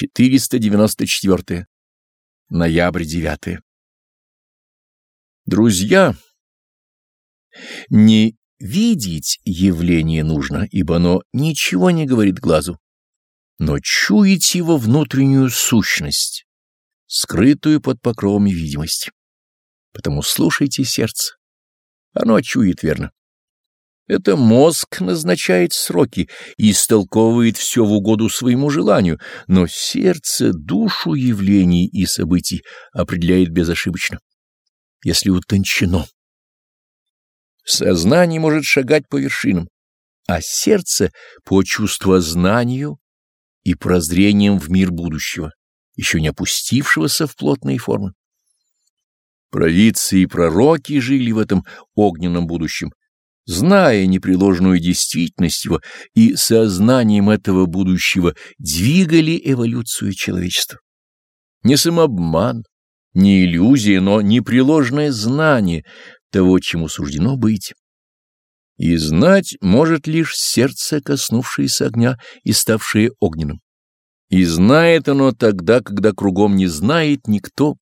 494. Ноябрь 9. Друзья, не видеть явление нужно, ибо оно ничего не говорит глазу, но чуять его внутреннюю сущность, скрытую под покровами видимости. Потому слушайте сердце, оно чует верно. Это мозг назначает сроки и истолковывает все в угоду своему желанию, но сердце душу явлений и событий определяет безошибочно, если утончено. Сознание может шагать по вершинам, а сердце — по чувствознанию и прозрением в мир будущего, еще не опустившегося в плотные формы. Провидцы и пророки жили в этом огненном будущем, зная непреложную действительность его и сознанием этого будущего двигали эволюцию человечества. Не самообман, не иллюзия, но непреложное знание того, чему суждено быть. И знать может лишь сердце, коснувшееся огня и ставшее огненным. И знает оно тогда, когда кругом не знает никто,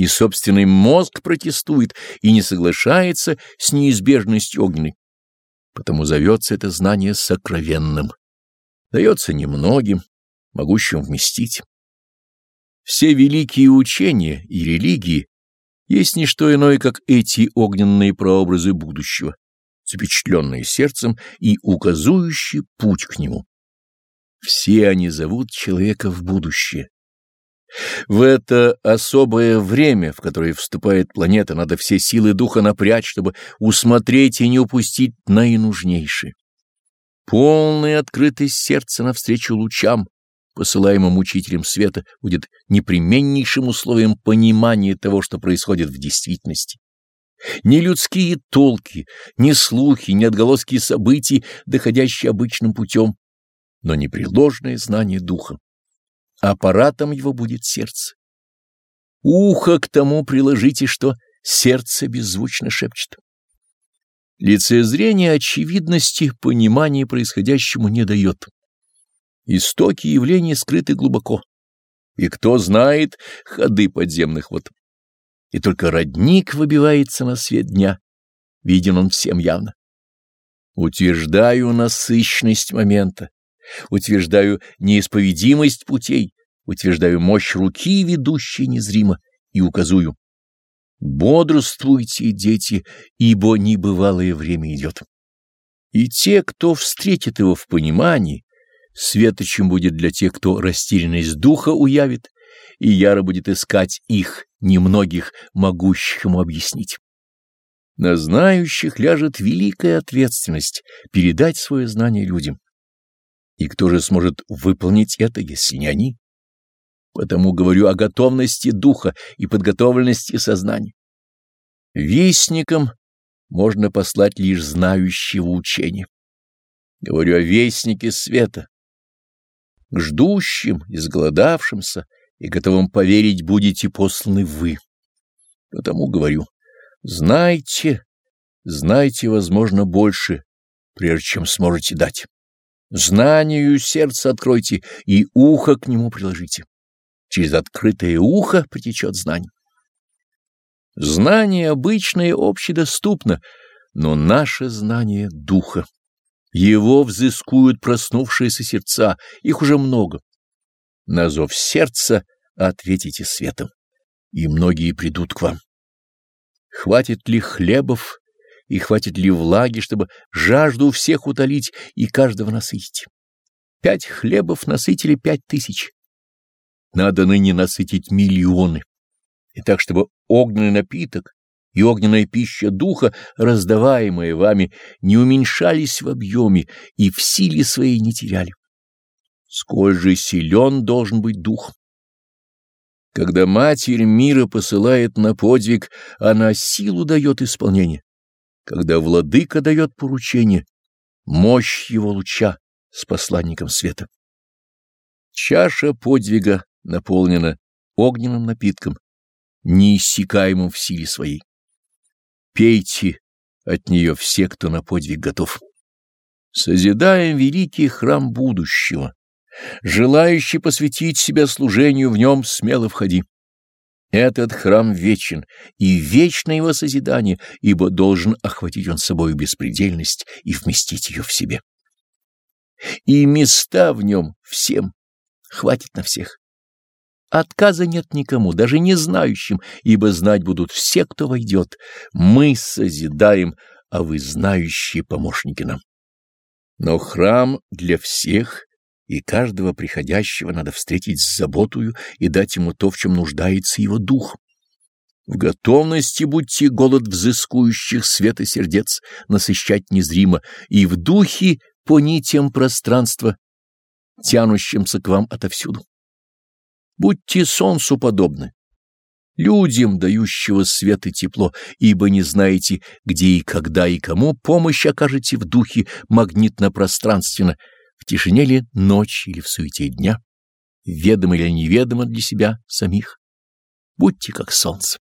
и собственный мозг протестует и не соглашается с неизбежностью огненной. Потому зовется это знание сокровенным. Дается немногим, могущим вместить. Все великие учения и религии есть не что иное, как эти огненные прообразы будущего, запечатленные сердцем и указующие путь к нему. Все они зовут человека в будущее, в это особое время, в которое вступает планета, надо все силы духа напрячь, чтобы усмотреть и не упустить наинужнейшее. Полная открытость сердца навстречу лучам, посылаемым учителем света, будет непременнейшим условием понимания того, что происходит в действительности. Ни людские толки, ни слухи, ни отголоски событий, доходящие обычным путем, но непреложное знание духа аппаратом его будет сердце. Ухо к тому приложите, что сердце беззвучно шепчет. Лицезрение очевидности понимания происходящему не дает. Истоки явлений скрыты глубоко, и кто знает ходы подземных вод. И только родник выбивается на свет дня, виден он всем явно. Утверждаю насыщенность момента, утверждаю неисповедимость путей, утверждаю мощь руки, ведущей незримо, и указую. Бодрствуйте, дети, ибо небывалое время идет. И те, кто встретит его в понимании, светочем будет для тех, кто растерянность духа уявит, и яро будет искать их, немногих, могущих ему объяснить. На знающих ляжет великая ответственность передать свое знание людям. И кто же сможет выполнить это, если не они? Потому говорю о готовности духа и подготовленности сознания. Вестникам можно послать лишь знающего учения. Говорю о вестнике света. К ждущим, изголодавшимся и готовым поверить будете посланы вы. Потому говорю, знайте, знайте, возможно, больше, прежде чем сможете дать. Знанию сердце откройте и ухо к нему приложите. Через открытое ухо потечет знание. Знание обычное общедоступно, но наше знание духа. Его взыскуют проснувшиеся сердца, их уже много. На зов сердца ответите светом, и многие придут к вам. Хватит ли хлебов и хватит ли влаги, чтобы жажду всех утолить и каждого насытить. Пять хлебов насытили пять тысяч. Надо ныне насытить миллионы. И так, чтобы огненный напиток и огненная пища духа, раздаваемая вами, не уменьшались в объеме и в силе своей не теряли. Сколь же силен должен быть дух. Когда Матерь мира посылает на подвиг, она силу дает исполнение. Когда владыка дает поручение, мощь его луча с посланником света. Чаша подвига наполнена огненным напитком, неиссякаемым в силе своей. Пейте от нее все, кто на подвиг готов. Созидаем великий храм будущего, Желающий посвятить себя служению в нем, смело входи. Этот храм вечен, и вечно его созидание, ибо должен охватить он собою беспредельность и вместить ее в себе. И места в нем всем, хватит на всех. Отказа нет никому, даже не знающим, ибо знать будут все, кто войдет. Мы созидаем, а вы знающие помощники нам. Но храм для всех и каждого приходящего надо встретить с заботою и дать ему то, в чем нуждается его дух. В готовности будьте голод взыскующих света сердец насыщать незримо, и в духе по нитям пространства, тянущимся к вам отовсюду. Будьте солнцу подобны, людям, дающего свет и тепло, ибо не знаете, где и когда и кому помощь окажете в духе магнитно-пространственно, тишине ли ночи или в суете дня, ведомо или неведомо для себя самих. Будьте как солнце.